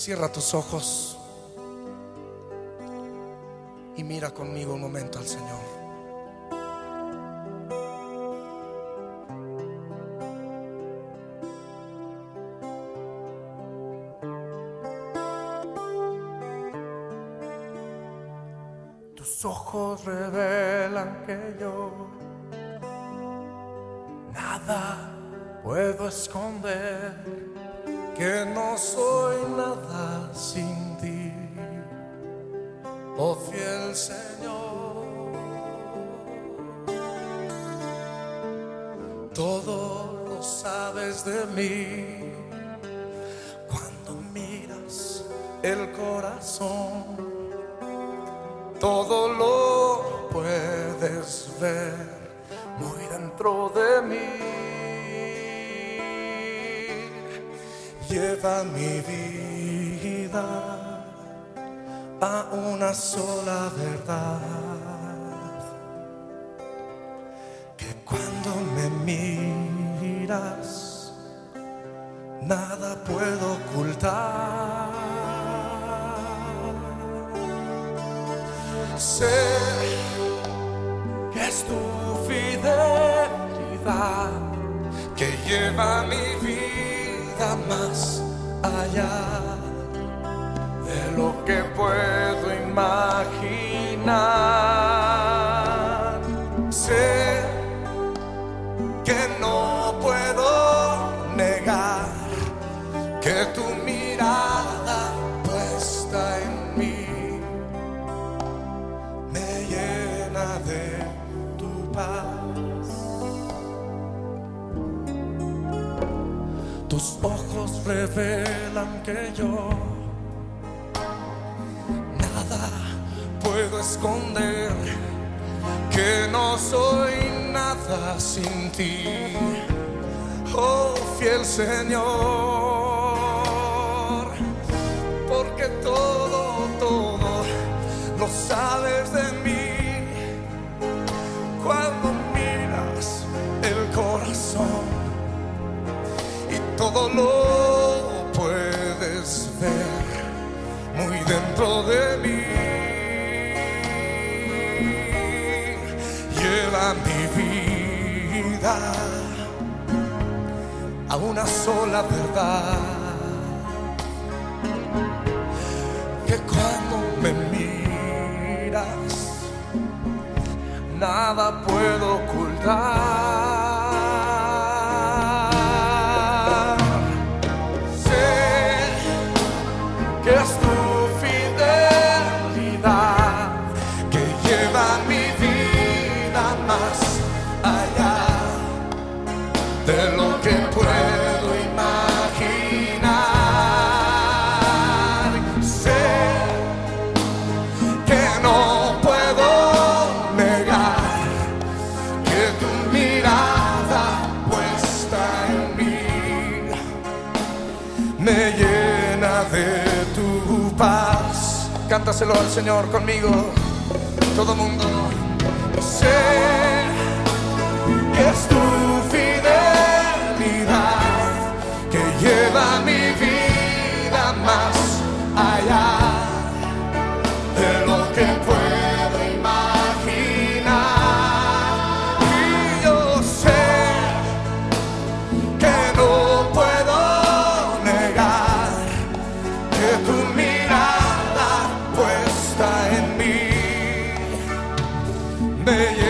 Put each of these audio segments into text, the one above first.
Cierra tus ojos y mira conmigo un momento al Señor. Tus ojos revelan que yo nada puedo esconder, que no soy nada oh fiel Señor. Todo lo sabes de mí cuando miras el corazón todo lo puedes ver muy dentro de mí. Lleva mi vida a una sola verdad. Que cuando me miras, nada puedo ocultar. Sé que es tu fidelidad que lleva mi vida más allá lo que puedo imaginar. Sé que no puedo negar que tu mirada puesta en mí me llena de tu paz. Tus ojos revelan que yo esconder, que no soy nada sin ti, oh fiel Señor, porque todo, todo lo sabes de mí cuando miras el corazón y todo lo puedes ver muy dentro de mí. Mi vida a una sola verdad que cuando me miras nada puedo ocultar. Me llena de tu paz. Cántaselo al Señor conmigo, todo mundo. Sé que es tu fidelidad que lleva mi vida más allá de lo que puedo imaginar. Y yo sé que me llena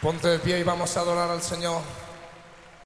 Ponte de pie y vamos a adorar al Señor.